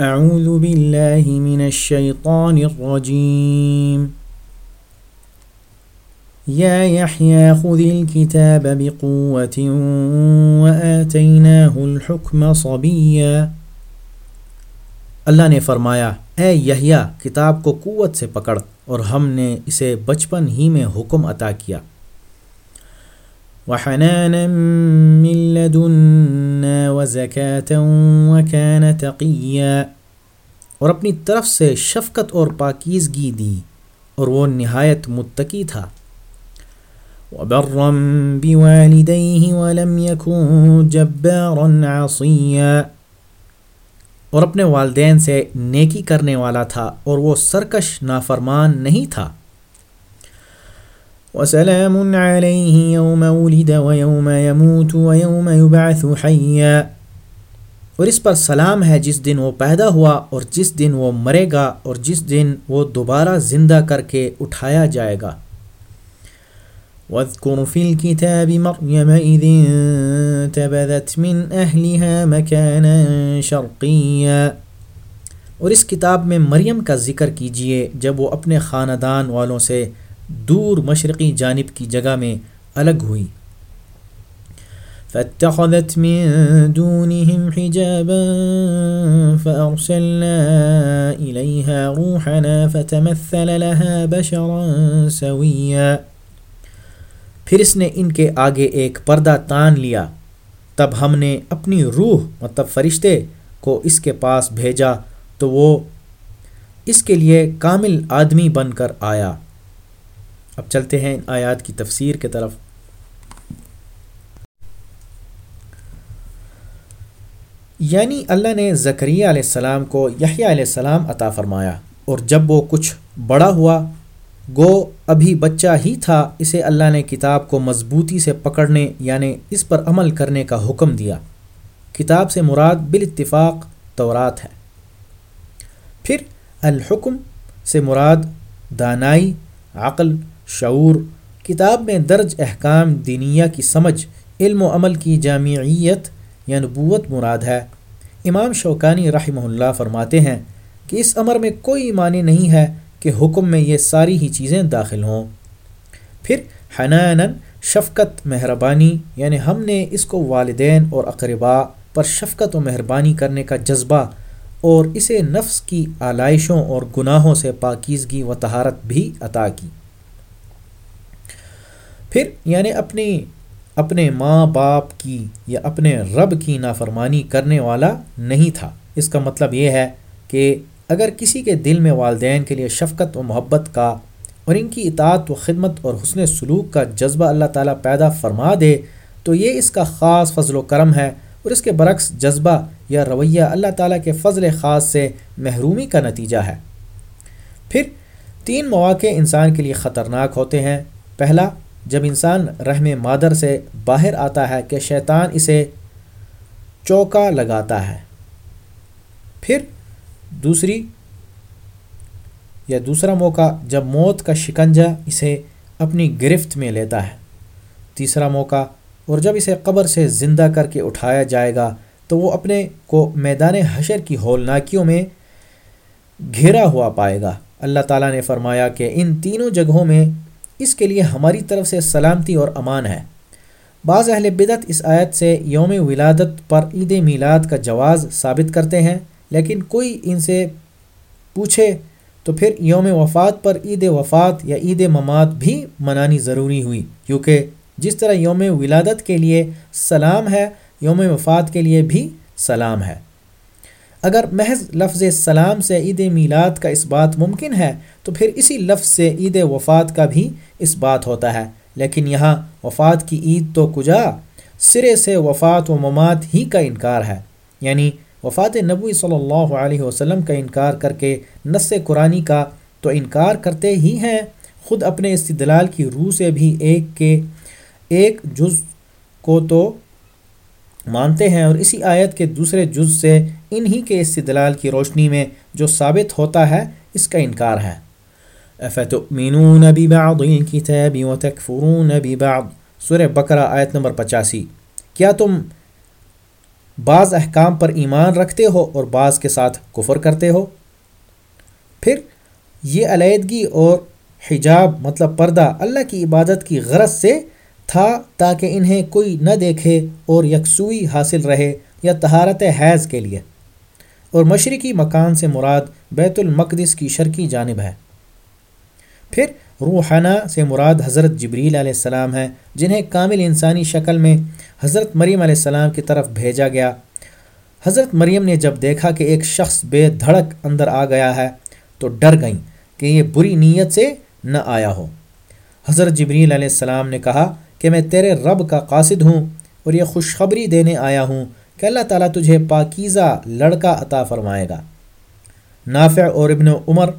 أعوذ بالله من الشيطان الرجيم. يا يحيى، خذ الكتاب بقوة وآتيناه الحكم صبيا. اللہ نے فرمایا، اے یحییٰ، کتاب کو قوت سے پکڑ اور ہم نے اسے بچپن ہی میں حکم عطا کیا۔ وحنانا من لدنا وزكاة وكان تقيا۔ اور اپنی طرف سے شفقت اور پاکیزگی دی اور وہ نہایت متقی تھا۔ وبرا بوالديه ولم يكن جبارا عصيا اور اپنے والدین سے نیکی کرنے والا تھا اور وہ سرکش نافرمان نہیں تھا۔ وسلام عليه يوم ولد ويوم يموت ويوم يبعث حيا۔ اور اس پر سلام ہے جس دن وہ پیدا ہوا اور جس دن وہ مرے گا اور جس دن وہ دوبارہ زندہ کر کے اٹھایا جائے گا۔ وَاذْكُرْ فِي الْكِتَابِ مَرْيَمَ إِذِ انْتَبَذَتْ مِنْ أَهْلِهَا مَكَانًا شَرْقِيًّا اور اس کتاب میں مریم کا ذکر کیجیے جب وہ اپنے خاندان والوں سے دور مشرقی جانب کی جگہ میں الگ ہوئی۔ فاتخذت من دونهم حجابا فأرسلنا إليها روحنا فتمثل لها بشرا سويا۔ پھر اس نے ان کے آگے ایک پردہ تان لیا۔ تب ہم نے اپنی روح مطلب فرشتے، کو اس کے پاس بھیجا تو وہ اس کے لیے کامل آدمی بن کر آیا۔ اب چلتے ہیں ان آیات کی تفسیر کے طرف۔ یعنی اللہ نے زکریہ علیہ السلام کو یحییٰ علیہ السلام عطا فرمایا، اور جب وہ کچھ بڑا ہوا، گو ابھی بچہ ہی تھا، اسے اللہ نے کتاب کو مضبوطی سے پکڑنے یعنی اس پر عمل کرنے کا حکم دیا۔ کتاب سے مراد بالاتفاق تورات ہے۔ پھر الحکم سے مراد دانائی، عقل شعور، کتاب میں درج احکام دینیا کی سمجھ، علم و عمل کی جامعیت یا نبوت مراد ہے۔ امام شوکانی رحمہ اللہ فرماتے ہیں کہ اس امر میں کوئی معنی نہیں ہے کہ حکم میں یہ ساری ہی چیزیں داخل ہوں۔ پھر حنان شفقت، مہربانی یعنی ہم نے اس کو والدین اور اقربا پر شفقت و مہربانی کرنے کا جذبہ اور اسے نفس کی آلائشوں اور گناہوں سے پاکیزگی و تہارت بھی عطا کی۔ پھر یعنی اپنی، اپنے ماں باپ کی یا اپنے رب کی نافرمانی کرنے والا نہیں تھا۔ اس کا مطلب یہ ہے کہ اگر کسی کے دل میں والدین کے لیے شفقت و محبت کا اور ان کی اطاعت و خدمت اور حسن سلوک کا جذبہ اللہ تعالیٰ پیدا فرما دے، تو یہ اس کا خاص فضل و کرم ہے اور اس کے برعکس جذبہ یا رویہ اللہ تعالیٰ کے فضل خاص سے محرومی کا نتیجہ ہے۔ پھر تین مواقع انسان کے لیے خطرناک ہوتے ہیں۔ پہلا جب انسان رحم مادر سے باہر آتا ہے کہ شیطان اسے چوکا لگاتا ہے۔ پھر دوسری یا دوسرا موقع جب موت کا شکنجہ اسے اپنی گرفت میں لیتا ہے۔ تیسرا موقع اور جب اسے قبر سے زندہ کر کے اٹھایا جائے گا تو وہ اپنے کو میدان حشر کی ہولناکیوں میں گھیرا ہوا پائے گا۔ اللہ تعالیٰ نے فرمایا کہ ان تینوں جگہوں میں اس کے لیے ہماری طرف سے سلامتی اور امان ہے۔ بعض اہل بدت اس آیت سے یوم ولادت پر عید میلاد کا جواز ثابت کرتے ہیں، لیکن کوئی ان سے پوچھے تو پھر یوم وفات پر عید وفات یا عید مماد بھی منانی ضروری ہوئی، کیونکہ جس طرح یوم ولادت کے لیے سلام ہے، یوم وفات کے لیے بھی سلام ہے۔ اگر محض لفظ سلام سے عید میلاد کا اس بات ممکن ہے، تو پھر اسی لفظ سے عید وفات کا بھی اس بات ہوتا ہے۔ لیکن یہاں وفات کی عید تو کجا، سرے سے وفات و ممات ہی کا انکار ہے۔ یعنی وفات نبوی صلی اللہ علیہ وسلم کا انکار کر کے نس قرآنی کا تو انکار کرتے ہی ہیں۔ خود اپنے استدلال کی روح سے بھی ایک کے، ایک جز کو تو مانتے ہیں اور اسی آیت کے دوسرے جز سے انہی کے استدلال کی روشنی میں جو ثابت ہوتا ہے، اس کا انکار ہے۔ افتؤمنون ببعض الكتاب وتكفرون ببعض۔ سورہ بقرہ آیت نمبر پچاسی۔ کیا تم بعض احکام پر ایمان رکھتے ہو اور بعض کے ساتھ کفر کرتے ہو؟ پھر یہ علیحدگی اور حجاب مطلب پردہ اللہ کی عبادت کی غرض سے تھا تاکہ انہیں کوئی نہ دیکھے اور یکسوئی حاصل رہے یا تہارت حیض کے لیے۔ اور مشرقی مکان سے مراد بیت المقدس کی شرکی جانب ہے۔ پھر روحانہ سے مراد حضرت جبریل علیہ السلام ہے جنہیں کامل انسانی شکل میں حضرت مریم علیہ السلام کی طرف بھیجا گیا۔ حضرت مریم نے جب دیکھا کہ ایک شخص بے دھڑک اندر آ گیا ہے، تو ڈر گئیں کہ یہ بری نیت سے نہ آیا ہو۔ حضرت جبریل علیہ السلام نے کہا کہ میں تیرے رب کا قاصد ہوں اور یہ خوشخبری دینے آیا ہوں کہ اللہ تعالیٰ تجھے پاکیزہ لڑکا عطا فرمائے گا۔ نافع اور ابن عمر،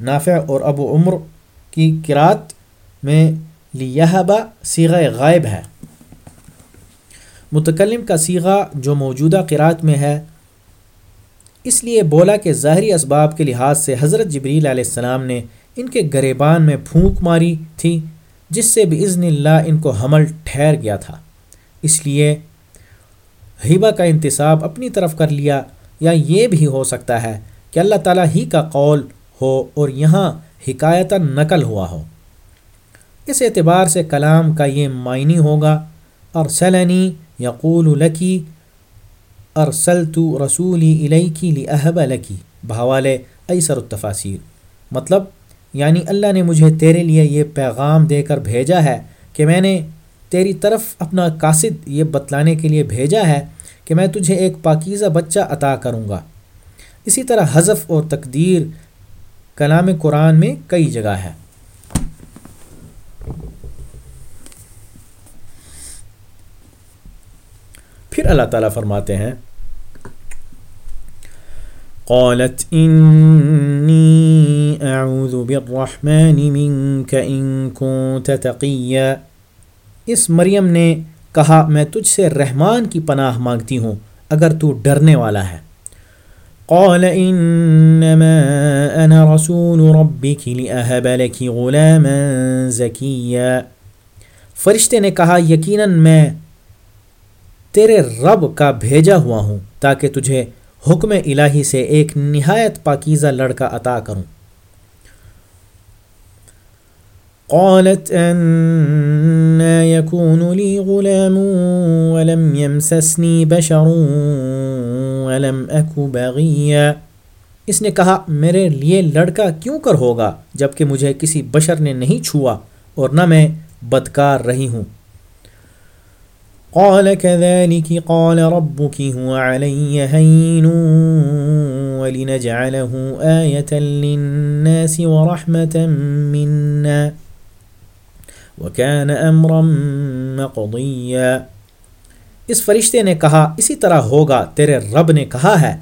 نافع اور ابو عمر کی کراط میں لیہبا سیغہ غائب ہے۔ متکلم کا سیغہ جو موجودہ قرات میں ہے، اس لیے بولا کہ ظاہری اسباب کے لحاظ سے حضرت جبریل علیہ السلام نے ان کے گریبان میں پھونک ماری تھی۔ جس سے بھی اللہ ان کو حمل ٹھہر گیا تھا۔ اس لیے ہیبا کا انتصاب اپنی طرف کر لیا، یا یہ بھی ہو سکتا ہے کہ اللہ تعالیٰ ہی کا قول ہو اور یہاں حکایت نقل ہوا ہو۔ اس اعتبار سے کلام کا یہ معنی ہوگا اور سلنی یقول لکی ارسل تو رسولی الکی لہب لکی۔ بحوال ایسر التفاصیر مطلب یعنی اللہ نے مجھے تیرے لیے یہ پیغام دے کر بھیجا ہے کہ میں نے تیری طرف اپنا قاصد یہ بتلانے کے لیے بھیجا ہے کہ میں تجھے ایک پاکیزہ بچہ عطا کروں گا۔ اسی طرح حذف اور تقدیر کلام قرآن میں کئی جگہ ہے۔ پھر اللہ تعالیٰ فرماتے ہیں قالت انی اعوذ بالرحمن منك ان كنت تقیا اس مریم نے کہا، میں تجھ سے رحمان کی پناہ مانگتی ہوں، اگر تو ڈرنے والا ہے۔ قال انما انا رسول ربك لاهب لك غلاما زكيا۔ فرشتے نے کہا، یقیناً میں تیرے رب کا بھیجا ہوا ہوں تاکہ تجھے حکم الہی سے ایک نہایت پاکیزہ لڑکا عطا کروں۔ قالت ان يكون لي غلام ولم يمسسني بشر ولم اكو بغيا۔ اس نے کہا، میرے لیے لڑکا کیوں کر ہوگا جبکہ مجھے کسی بشر نے نہیں چھوا اور نہ میں بدکار رہی ہوں۔ قال كذلك قال ربك هو علي هين ولنجعله آية للناس ورحمة منا وكان امرا مقضيا۔ اس فرشتے نے کہا، اسی طرح ہوگا، تیرے رب نے کہا ہے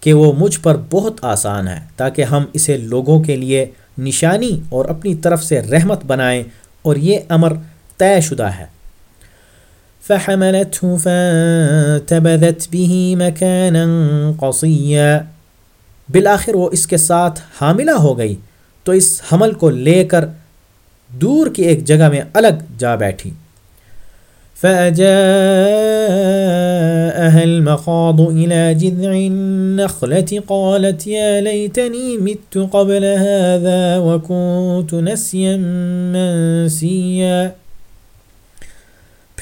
کہ وہ مجھ پر بہت آسان ہے، تاکہ ہم اسے لوگوں کے لیے نشانی اور اپنی طرف سے رحمت بنائیں اور یہ امر طے شدہ ہے۔ فحملته فانتبذت به مكانا قصيا۔ بالآخر وہ اس کے ساتھ حاملہ ہو گئی۔ تو اس حمل کو لے کر دور کی ایک جگہ میں الگ جا بیٹھی۔ فأجاءها المخاض إلى جذع النخلة، قالت يا ليتني مت قبل هذا وكنت نسيا منسيا۔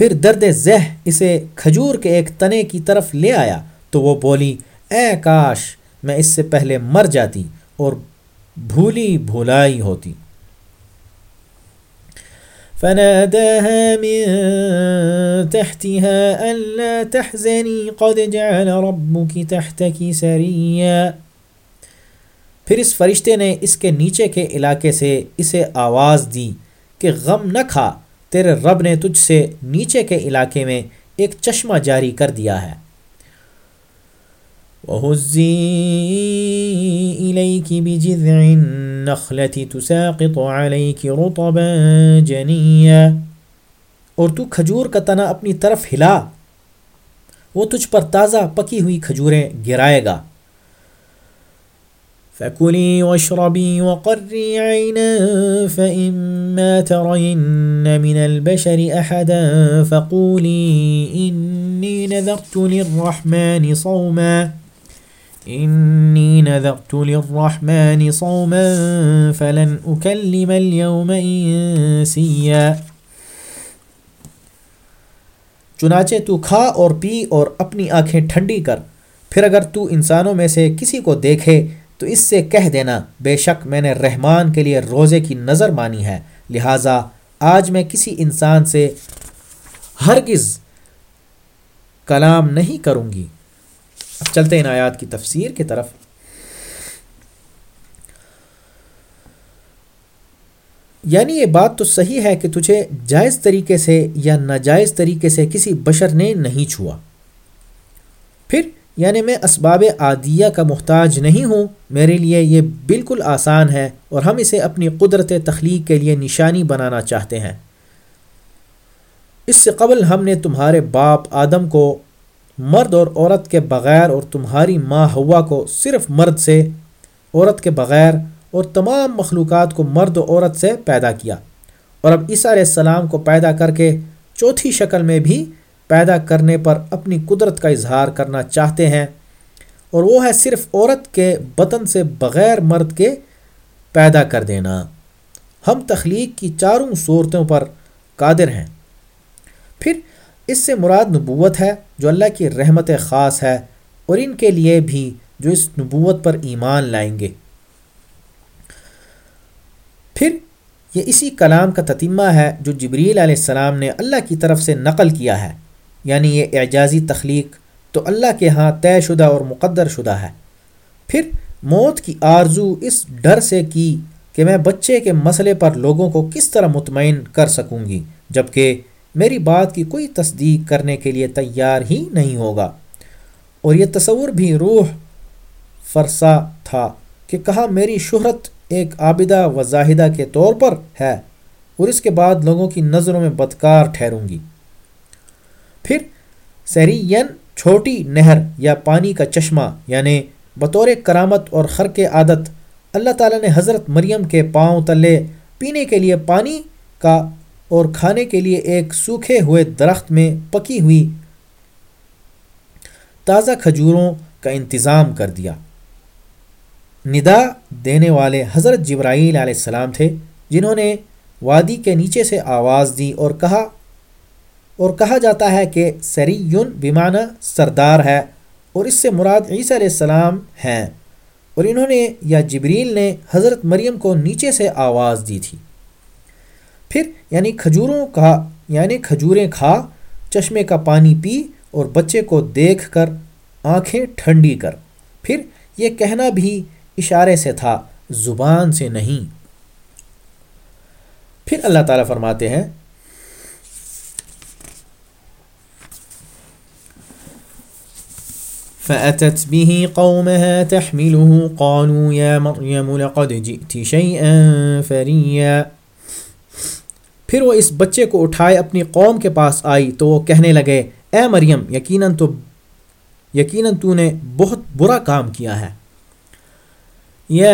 پھر درد زہ اسے کھجور کے ایک تنے کی طرف لے آیا تو وہ بولی، اے کاش، میں اس سے پہلے مر جاتی اور بھولی بھولائی ہوتی۔ فناداها من تحتها ألا تحزني قد جعل ربك تحتك سريا۔ پھر اس فرشتے نے اس کے نیچے کے علاقے سے اسے آواز دی کہ غم نہ کھا۔ تیرے رب نے تجھ سے نیچے کے علاقے میں ایک چشمہ جاری کر دیا ہے۔ وهزي إليك بجذع النخلة تساقط عليك رطبا جنيا۔ اور تو کھجور کا تنا اپنی طرف ہلا، وہ تجھ پر تازہ پکی ہوئی کھجوریں گرائے گا۔ فكلي واشربي وقري عينا فإما ترين من البشر أحدا فقولي إني نذرت للرحمن صوما إني نذرت للرحمن صوما فلن أكلم اليوم إنسيا چنانچہ تو کھا اور پی اور اپنی آنکھیں ٹھنڈی کر، پھر اگر تو انسانوں میں سے کسی کو دیکھے تو اس سے کہہ دینا، بے شک میں نے رحمان کے لیے روزے کی نظر مانی ہے، لہٰذا آج میں کسی انسان سے ہرگز کلام نہیں کروں گی۔ اب چلتے ان آیات کی تفسیر کی طرف۔ یعنی یہ بات تو صحیح ہے کہ تجھے جائز طریقے سے یا ناجائز طریقے سے کسی بشر نے نہیں چھوا۔ پھر یعنی میں اسباب عادیہ کا محتاج نہیں ہوں، میرے لیے یہ بالکل آسان ہے اور ہم اسے اپنی قدرت تخلیق کے لیے نشانی بنانا چاہتے ہیں۔ اس سے قبل ہم نے تمہارے باپ آدم کو مرد اور عورت کے بغیر اور تمہاری ماں ہوا کو صرف مرد سے، عورت کے بغیر اور تمام مخلوقات کو مرد و عورت سے پیدا کیا۔ اور اب عیسیٰ علیہ السلام کو پیدا کر کے چوتھی شکل میں بھی پیدا کرنے پر اپنی قدرت کا اظہار کرنا چاہتے ہیں اور وہ ہے صرف عورت کے بطن سے بغیر مرد کے پیدا کر دینا۔ ہم تخلیق کی چاروں صورتوں پر قادر ہیں۔ پھر اس سے مراد نبوت ہے جو اللہ کی رحمت خاص ہے اور ان کے لیے بھی جو اس نبوت پر ایمان لائیں گے۔ پھر یہ اسی کلام کا تتیمہ ہے جو جبریل علیہ السلام نے اللہ کی طرف سے نقل کیا ہے۔ یعنی یہ اعجازی تخلیق تو اللہ کے ہاں طے شدہ اور مقدر شدہ ہے۔ پھر موت کی آرزو اس ڈر سے کی کہ میں بچے کے مسئلے پر لوگوں کو کس طرح مطمئن کر سکوں گی جبکہ میری بات کی کوئی تصدیق کرنے کے لیے تیار ہی نہیں ہوگا۔ اور یہ تصور بھی روح فرسا تھا کہ کہا میری شہرت ایک عابدہ و زاہدہ کے طور پر ہے اور اس کے بعد لوگوں کی نظروں میں بدکار ٹھہروں گی۔ پھر سرین چھوٹی نہر یا پانی کا چشمہ یعنی بطور کرامت اور خرق عادت، اللہ تعالیٰ نے حضرت مریم کے پاؤں تلے پینے کے لیے پانی کا اور کھانے کے لیے ایک سوکھے ہوئے درخت میں پکی ہوئی تازہ کھجوروں کا انتظام کر دیا۔ ندا دینے والے حضرت جبرائیل علیہ السلام تھے، جنہوں نے وادی کے نیچے سے آواز دی اور کہا اور کہا جاتا ہے کہ سریون بیمانہ سردار ہے اور اس سے مراد عیسیٰ علیہ السلام ہیں۔ اور انہوں نے، یا جبریل نے، حضرت مریم کو نیچے سے آواز دی تھی۔ پھر یعنی کھجوروں کا یعنی کھجوریں کھا، چشمے کا پانی پی اور بچے کو دیکھ کر آنکھیں ٹھنڈی کر۔ پھر، یہ کہنا بھی اشارے سے تھا، زبان سے نہیں۔ پھر اللہ تعالیٰ فرماتے ہیں فأتت به قومها تحمله، قالوا يا مريم لقد جئت شيئا فريا۔ پھر وہ اس بچے کو اٹھائے، اپنی قوم کے پاس آئی تو وہ کہنے لگے، اے مریم، یقیناً تو یقیناً تو نے بہت برا کام کیا ہے۔ یا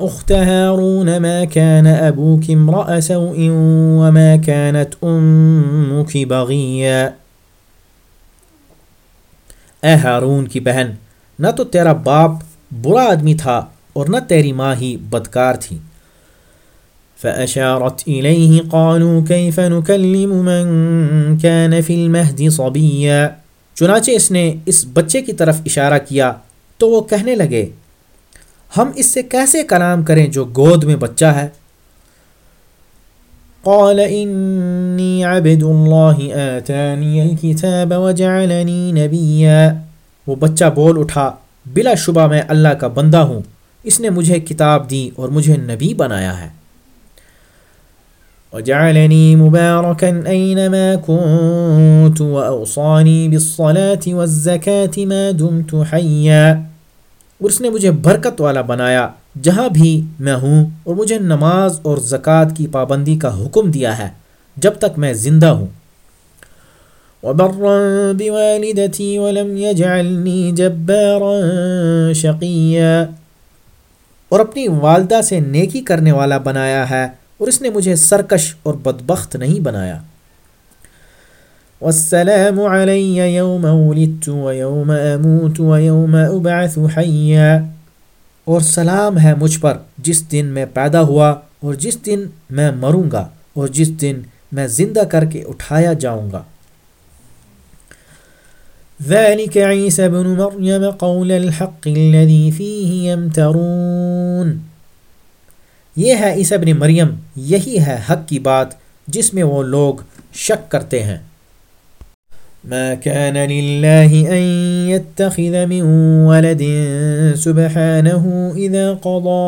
اخت هارون ما كان ابوك امرأ سوء وما كانت امك بغيا اے ہارون کی بہن، نہ تو تیرا باپ برا آدمی تھا اور نہ تیری ماں ہی بدکار تھی۔ فأشارت إليه قالوا كيف نكلم من كان في المهد صبيا۔ چنانچہ اس نے اس بچے کی طرف اشارہ کیا تو وہ کہنے لگے، ہم اس سے کیسے کلام کریں جو گود میں بچہ ہے؟ قال إني عبد الله، آتاني الكتاب وجعلني نبيا. وہ بچہ بول اٹھا، بلا شبہ میں اللہ کا بندہ ہوں، اس نے مجھے کتاب دی اور مجھے نبی بنایا ہے۔ وجعلني مباركا أينما كنت وأوصاني بالصلاة والزكاة ما دمت حيا اور اس نے مجھے برکت والا بنایا۔ جہاں بھی میں ہوں اور مجھے نماز اور زکوٰۃ کی پابندی کا حکم دیا ہے، جب تک میں زندہ ہوں۔ وبرا بوالدتي ولم يجعلني جبارا شقيا۔ اور اپنی والدہ سے نیکی کرنے والا بنایا ہے اور اس نے مجھے سرکش اور بدبخت نہیں بنایا۔ والسلام علی یوم ولدت ویوم اموت ویوم ابعث حیا اور سلام ہے مجھ پر جس دن میں پیدا ہوا اور جس دن میں مروں گا اور جس دن میں زندہ کر کے اٹھایا جاؤں گا۔ ذلك عيسى بن مريم قول الحق الذي فيه يمترون۔ یہ ہے عیسی بن مریم، یہی ہے حق کی بات جس میں وہ لوگ شک کرتے ہیں۔ ما كان لله أن يتخذ من ولد سبحانه إذا قضى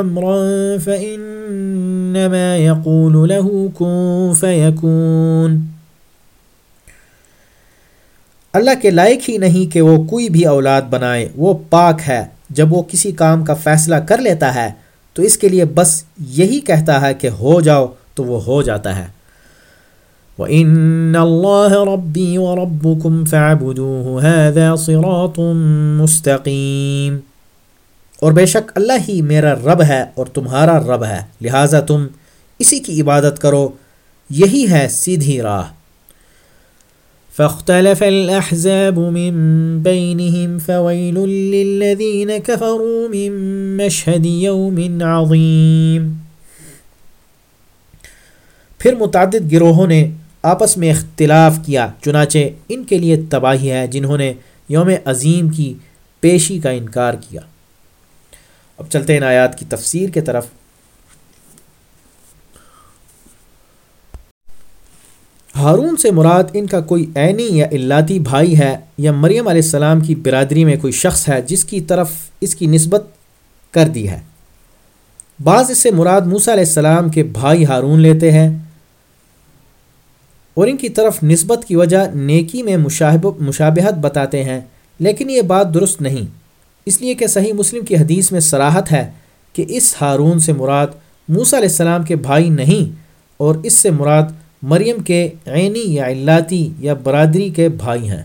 أمرا فإنما يقول له كن فيكون۔ اللہ کے لائق ہی نہیں کہ وہ کوئی بھی اولاد بنائے، وہ پاک ہے۔ جب وہ کسی کام کا فیصلہ کر لیتا ہے تو اس کے لیے بس یہی کہتا ہے کہ ہو جاؤ تو وہ ہو جاتا ہے۔ وَإِنَّ اللَّهَ رَبِّي وَرَبُّكُمْ فَعْبُدُوهُ هَذَا صِرَاطٌ مُسْتَقِيمٌ۔ اور بے شک اللہ ہی میرا رب ہے اور تمہارا رب ہے، لہٰذا تم اسی کی عبادت کرو، یہی ہے سیدھی راہ۔ فاختلف الأحزاب من بينهم فويل للذين كفروا من مشهد يوم عظيم۔ پھر متعدد گروہوں نے آپس میں اختلاف کیا، چنانچہ ان کے لیے تباہی ہے جنہوں نے یوم عظیم کی پیشی کا انکار کیا۔ اب چلتے ہیں آیات کی تفسیر کے طرف۔ ہارون سے مراد ان کا کوئی عینی یا اللاتی بھائی ہے یا مریم علیہ السلام کی برادری میں کوئی شخص ہے جس کی طرف اس کی نسبت کر دی ہے۔ بعض اس سے مراد موسیٰ علیہ السلام کے بھائی ہارون لیتے ہیں۔ اور ان کی طرف نسبت کی وجہ نیکی میں مشابہت بتاتے ہیں، لیکن یہ بات درست نہیں۔ اس لیے کہ صحیح مسلم کی حدیث میں سراحت ہے کہ اس ہارون سے مراد موسیٰ علیہ السلام کے بھائی نہیں، اور اس سے مراد مریم کے عینی یا علاتی یا برادری کے بھائی ہیں۔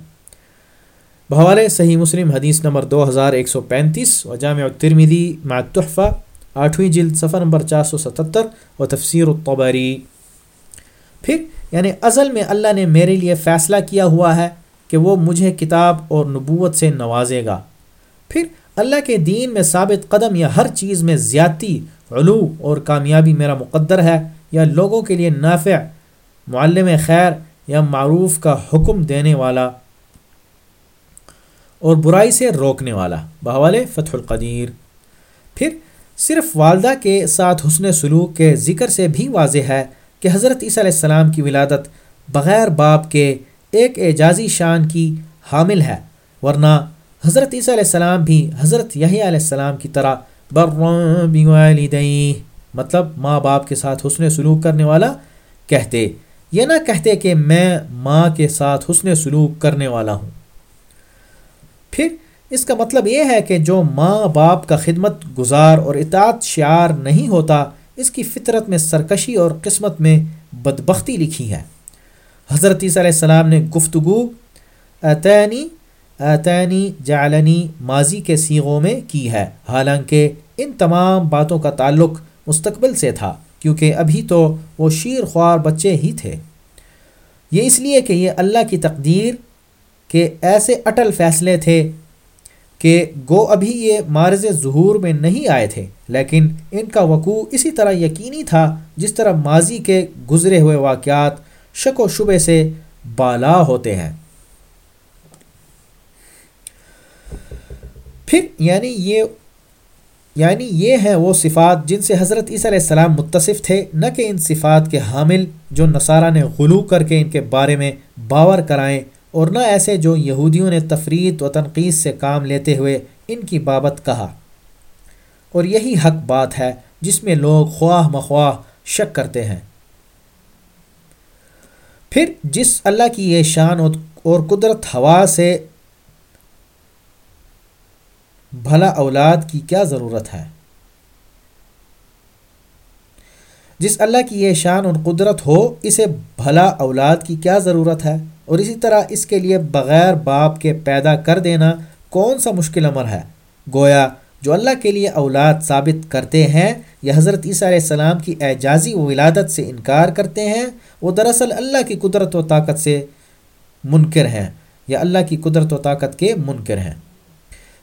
بحوالے صحیح مسلم حدیث نمبر دو ہزار ایک سو پینتیس و جامع ترمیدی تحفہ آٹھویں جلد صفحہ نمبر چار سو ستتر و تفسیر الطبری۔ پھر یعنی ازل میں اللہ نے میرے لیے فیصلہ کیا ہوا ہے کہ وہ مجھے کتاب اور نبوت سے نوازے گا۔ پھر اللہ کے دین میں ثابت قدم یا ہر چیز میں زیادتی، علو اور کامیابی میرا مقدر ہے یا لوگوں کے لیے نافع، معلم خیر یا معروف کا حکم دینے والا اور برائی سے روکنے والا۔ بحوال فتح القدیر۔ پھر صرف والدہ کے ساتھ حسن سلوک کے ذکر سے بھی واضح ہے کہ حضرت عیسیٰ علیہ السلام کی ولادت بغیر باپ کے ایک اعجازی شان کی حامل ہے، ورنہ حضرت عیسیٰ علیہ السلام بھی حضرت یحییٰ علیہ السلام کی طرح والدئی مطلب ماں باپ کے ساتھ حسن سلوک کرنے والا کہتے، یہ نہ کہتے کہ میں ماں کے ساتھ حسن سلوک کرنے والا ہوں۔ پھر اس کا مطلب یہ ہے کہ جو ماں باپ کا خدمت گزار اور اطاعت شعار نہیں ہوتا اس کی فطرت میں سرکشی اور قسمت میں بدبختی لکھی ہے۔ حضرت عیسیٰ علیہ السلام نے گفتگو اطینی اطینی جعلنی ماضی کے سیغوں میں کی ہے۔ حالانکہ ان تمام باتوں کا تعلق مستقبل سے تھا، کیونکہ ابھی تو وہ شیر خوار بچے ہی تھے۔ یہ اس لیے کہ یہ اللہ کی تقدیر کے ایسے اٹل فیصلے تھے کہ گو ابھی یہ مارز ظہور میں نہیں آئے تھے، لیکن ان کا وقوع اسی طرح یقینی تھا جس طرح ماضی کے گزرے ہوئے واقعات شک و شبے سے بالا ہوتے ہیں۔ پھر یعنی یہ یعنی یہ ہیں وہ صفات جن سے حضرت عیسیٰ علیہ السلام متصف تھے، نہ کہ ان صفات کے حامل جو نصارہ نے غلو کر کے ان کے بارے میں باور کرائیں اور نہ ایسے جو یہودیوں نے تفریح و تنقید سے کام لیتے ہوئے ان کی بابت کہا۔ اور یہی حق بات ہے جس میں لوگ خواہ مخواہ شک کرتے ہیں۔ پھر جس اللہ کی یہ شان اور قدرت ہوا سے بھلا اولاد کی کیا ضرورت ہے؟ جس اللہ کی یہ شان اور قدرت ہو، اسے بھلا اولاد کی کیا ضرورت ہے؟ اور اسی طرح اس کے لیے بغیر باپ کے پیدا کر دینا کون سا مشکل عمر ہے؟ گویا جو اللہ کے لیے اولاد ثابت کرتے ہیں، یا حضرت عیسیٰ علیہ السلام کی اعجازی و ولادت سے انکار کرتے ہیں، وہ دراصل اللہ کی قدرت و طاقت سے منکر ہیں، یا اللہ کی قدرت و طاقت کے منکر ہیں۔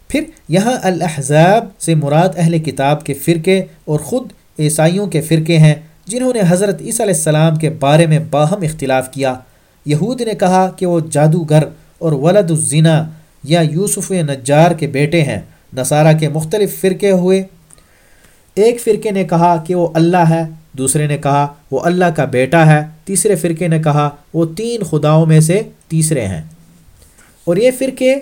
پھر یہاں الاحزاب سے مراد اہل کتاب کے فرقے اور خود عیسائیوں کے فرقے ہیں، جنہوں نے حضرت عیسیٰ علیہ السلام کے بارے میں باہم اختلاف کیا۔ یہود نے کہا کہ وہ جادوگر اور ولد الزنا یا یوسف نجار کے بیٹے ہیں، نصارہ کے مختلف فرقے ہوئے۔ ایک فرقے نے کہا کہ وہ اللہ ہے، دوسرے نے کہا وہ اللہ کا بیٹا ہے۔ تیسرے فرقے نے کہا وہ تین خداؤں میں سے تیسرے ہیں۔ اور یہ فرقے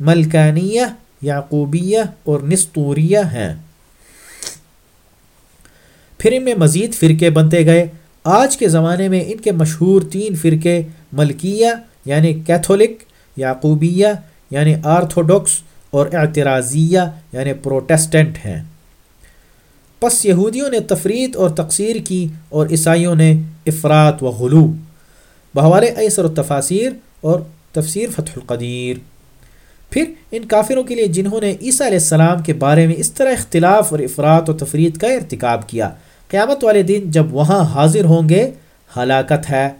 ملکانیہ، یعقوبیہ اور نستوریہ ہیں۔ پھر ان میں مزید فرقے بنتے گئے۔ آج کے زمانے میں ان کے مشہور تین فرقے ملکیہ یعنی کیتھولک، یعقوبیہ یعنی آرتھوڈوکس اور اعتراضیہ یعنی پروٹیسٹنٹ ہیں۔ پس یہودیوں نے تفرید اور تقسیر کی اور عیسائیوں نے افراد و غلو۔ بہوال ایسر و تفاصیر اور تفسیر فتح القدیر۔ پھر ان کافروں کے لیے جنہوں نے عیسیٰ علیہ السلام کے بارے میں اس طرح اختلاف اور افراد و تفرید کا ارتکاب کیا قیامت والے دن جب وہاں حاضر ہوں گے، ہلاکت ہے۔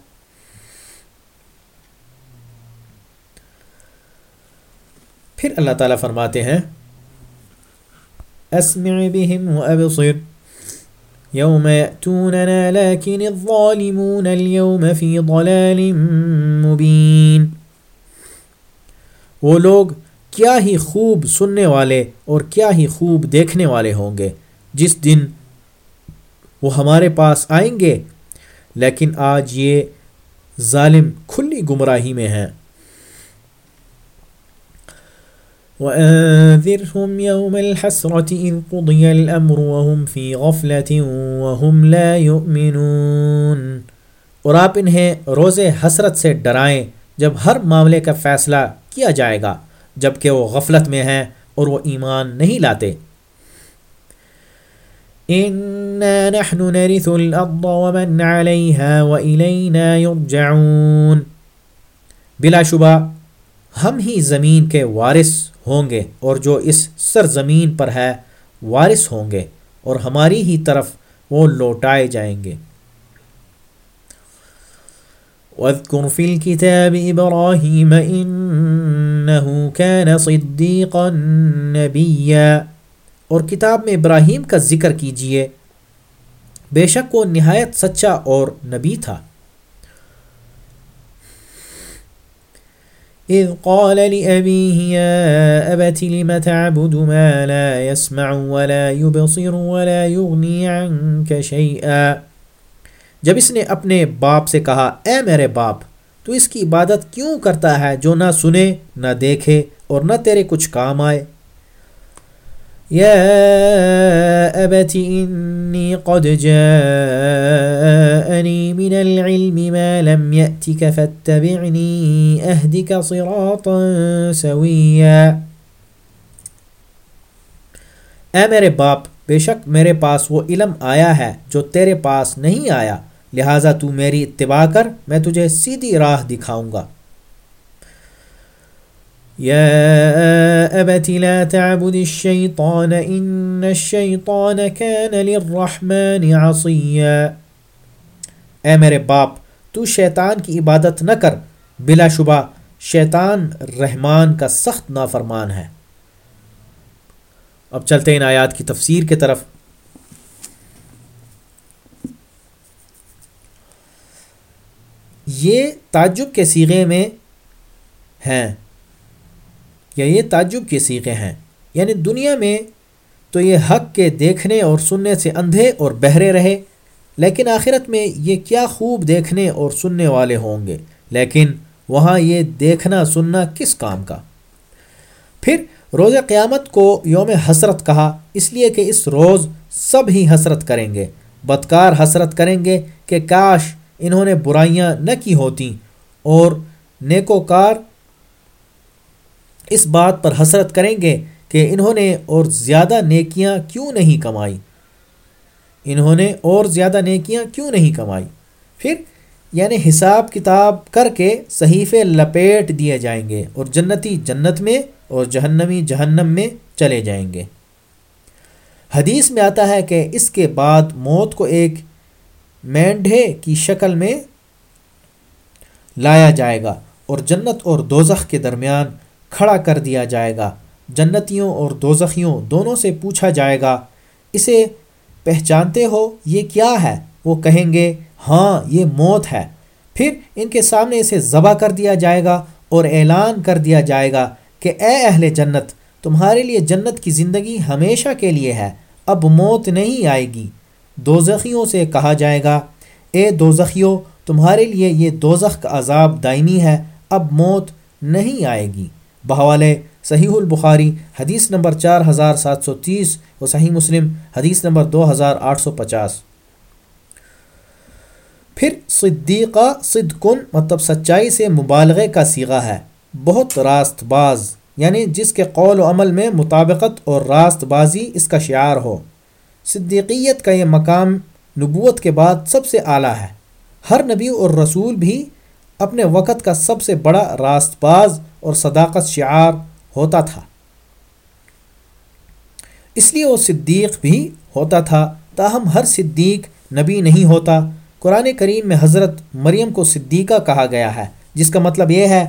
پھر اللہ تعالیٰ فرماتے ہیں، اسمع بهم وابصر۔ يوم يأتوننا لكن الظالمون اليوم في ضلال مبين وہ لوگ کیا ہی خوب سننے والے اور کیا ہی خوب دیکھنے والے ہوں گے، جس دن وہ ہمارے پاس آئیں گے۔ لیکن آج یہ ظالم کھلی گمراہی میں ہیں۔ وأنذرهم يوم الحسرة إذ قضي الأمر وهم في غفلة وهم لا يؤمنون۔ اور آپ انہیں روز حسرت سے ڈرائیں جب ہر معاملے کا فیصلہ کیا جائے گا جبکہ وہ غفلت میں ہیں اور وہ ایمان نہیں لاتے۔ إنا نحن نرث الأرض ومن عليها وإلينا يرجعون۔ بلا شبہ، ہم ہی زمین کے وارث ہوں گے اور جو اس سرزمین پر ہے، وارث ہوں گے اور ہماری ہی طرف وہ لوٹائے جائیں گے۔ وَاذْكُرْ فِي الْكِتَابِ إِبْرَاهِيمَ إِنَّهُ كَانَ صِدِّيقًا نَبِيًّا اور کتاب میں ابراہیم کا ذکر کیجیے۔ بے شک وہ نہایت سچا اور نبی تھا۔ إذ قال لأبيه يا أبت لم تعبد ما لا يسمع ولا يبصر ولا يغني عنك شيئا جب اس نے اپنے باپ سے کہا، اے میرے باپ، تو اس کی عبادت کیوں کرتا ہے جو نہ سنے، نہ دیکھے اور نہ تیرے کچھ کام آئے؟ يا أبت إني قد جاءني من العلم ما لم يأتك فاتبعني أهدك صراطا سويا۔ اے میرے باپ، بے شک میرے پاس وہ علم آیا ہے جو تیرے پاس نہیں آیا، لہٰذا تو میری اتباع کر، میں تجھے سیدھی راہ دکھاؤں گا۔ يا أبت لا تعبد الشيطان إن الشيطان كان للرحمن عصيا۔ اے میرے باپ، تو شیطان کی عبادت نہ کر۔ بلا شبہ، شیطان رحمان کا سخت نافرمان ہے۔ اب چلتے ہیں ان آیات کی تفسیر کی طرف۔ یہ تعجب کے سیغے میں ہیں۔ یا یہ تعجب کے سیکھے ہیں۔ یعنی دنیا میں تو یہ حق کے دیکھنے اور سننے سے اندھے اور بہرے رہے، لیکن آخرت میں یہ کیا خوب دیکھنے اور سننے والے ہوں گے؟ لیکن وہاں یہ دیکھنا سننا کس کام کا؟ پھر روز قیامت کو یوم حسرت کہا، اس لیے کہ اس روز سب ہی حسرت کریں گے۔ بدکار حسرت کریں گے کہ کاش انہوں نے برائیاں نہ کی ہوتیں اور نیکوکار اس بات پر حسرت کریں گے کہ انہوں نے اور زیادہ نیکیاں کیوں نہیں کمائی؟ انہوں نے اور زیادہ نیکیاں کیوں نہیں کمائی؟ پھر یعنی حساب کتاب کر کے صحیفے لپیٹ دیے جائیں گے اور جنتی جنت میں اور جہنمی جہنم میں چلے جائیں گے۔ حدیث میں آتا ہے کہ اس کے بعد موت کو ایک مینڈھے کی شکل میں لایا جائے گا اور جنت اور دوزخ کے درمیان کھڑا کر دیا جائے گا۔ جنتیوں اور دوزخیوں دونوں سے پوچھا جائے گا، اسے پہچانتے ہو؟ یہ کیا ہے؟ وہ کہیں گے ہاں یہ موت ہے۔ پھر ان کے سامنے اسے ذبح کر دیا جائے گا اور اعلان کر دیا جائے گا کہ، اے اہل جنت، تمہارے لیے جنت کی زندگی ہمیشہ کے لیے ہے، اب موت نہیں آئے گی۔ دوزخیوں سے کہا جائے گا، اے دوزخیوں، تمہارے لیے یہ دوزخ کا عذاب دائمی ہے، اب موت نہیں آئے گی۔ بہوالے صحیح البخاری حدیث نمبر چار ہزار سات سو تیس و صحیح مسلم حدیث نمبر دو ہزار آٹھ سو پچاس۔ پھر صدیقہ صدقن مطلب سچائی سے مبالغے کا سیغہ ہے، بہت راست باز یعنی جس کے قول و عمل میں مطابقت اور راست بازی اس کا شعار ہو۔ صدیقیت کا یہ مقام نبوت کے بعد سب سے اعلیٰ ہے۔ ہر نبی اور رسول بھی اپنے وقت کا سب سے بڑا راست باز اور صداقت شعار ہوتا تھا۔ اس لیے وہ صدیق بھی ہوتا تھا، تاہم ہر صدیق نبی نہیں ہوتا۔ قرآن کریم میں حضرت مریم کو صدیقہ کہا گیا ہے، جس کا مطلب یہ ہے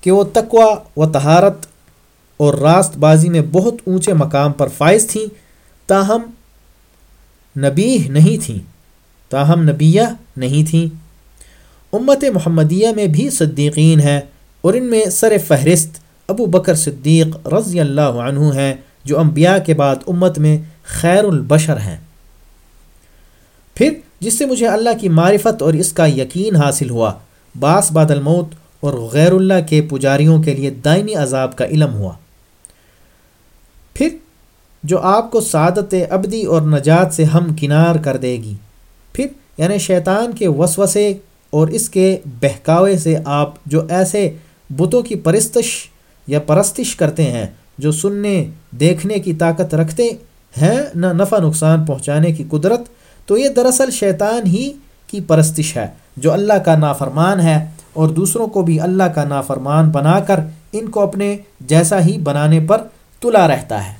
کہ وہ تقوا و تہارت اور راست بازی میں بہت اونچے مقام پر فائز تھیں۔ تاہم نبی نہیں تھیں، تاہم نبیہ نہیں تھیں۔ امت محمدیہ میں بھی صدیقین ہیں۔ اور ان میں سر فہرست ابو بکر صدیق رضی اللہ عنہ ہیں، جو انبیاء کے بعد امت میں خیر البشر ہیں۔ پھر جس سے مجھے اللہ کی معرفت اور اس کا یقین حاصل ہوا، باس باد الموت اور غیر اللہ کے پجاریوں کے لیے دائمی عذاب کا علم ہوا۔ پھر جو آپ کو سعادت ابدی اور نجات سے ہم کنار کر دے گی۔ پھر یعنی شیطان کے وسوسے اور اس کے بہکاوے سے آپ جو ایسے بتوں کی پرستش یا پرستش کرتے ہیں، جو سننے، دیکھنے کی طاقت رکھتے ہیں، نہ نفع نقصان پہنچانے کی قدرت، تو یہ دراصل شیطان ہی کی پرستش ہے، جو اللہ کا نافرمان ہے اور دوسروں کو بھی اللہ کا نافرمان بنا کر ان کو اپنے جیسا ہی بنانے پر تلا رہتا ہے۔